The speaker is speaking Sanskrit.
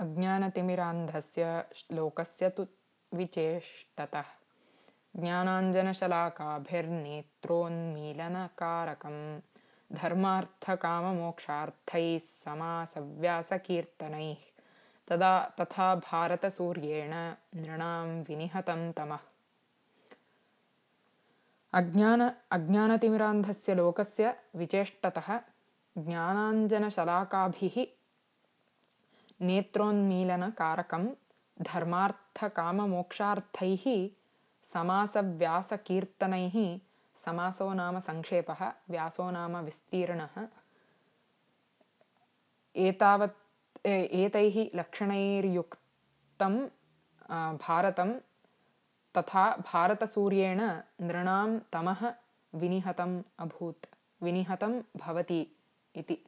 अज्ञानतिमिरान्धस्य श्लोकस्य तु विचेष्टतः। ज्ञानाञ्जनशलाकाभिर्नेत्रोन्मीलनकारकं धर्मार्थकाममोक्षार्थैः समासव्यासकीर्तनैः। तदा तथा भारतसूर्येण नृणां विनिहतं तमः। अज्ञान अज्ञानतिमिरान्धस्य लोकस्य विचेष्टतः ज्ञानाञ्जनशलाकाभिः नेत्रोन्मीलनकारकं धर्मार्थकाममोक्षार्थैः समासव्यासकीर्तनैः समासो नाम संक्षेपः व्यासो नाम विस्तीर्णः। एतावत् एतैः लक्षणैर्युक्तं भारतं तथा भारतसूर्येण नृणां तमः विनिहतम् अभूत्। विनिहतं भवति इति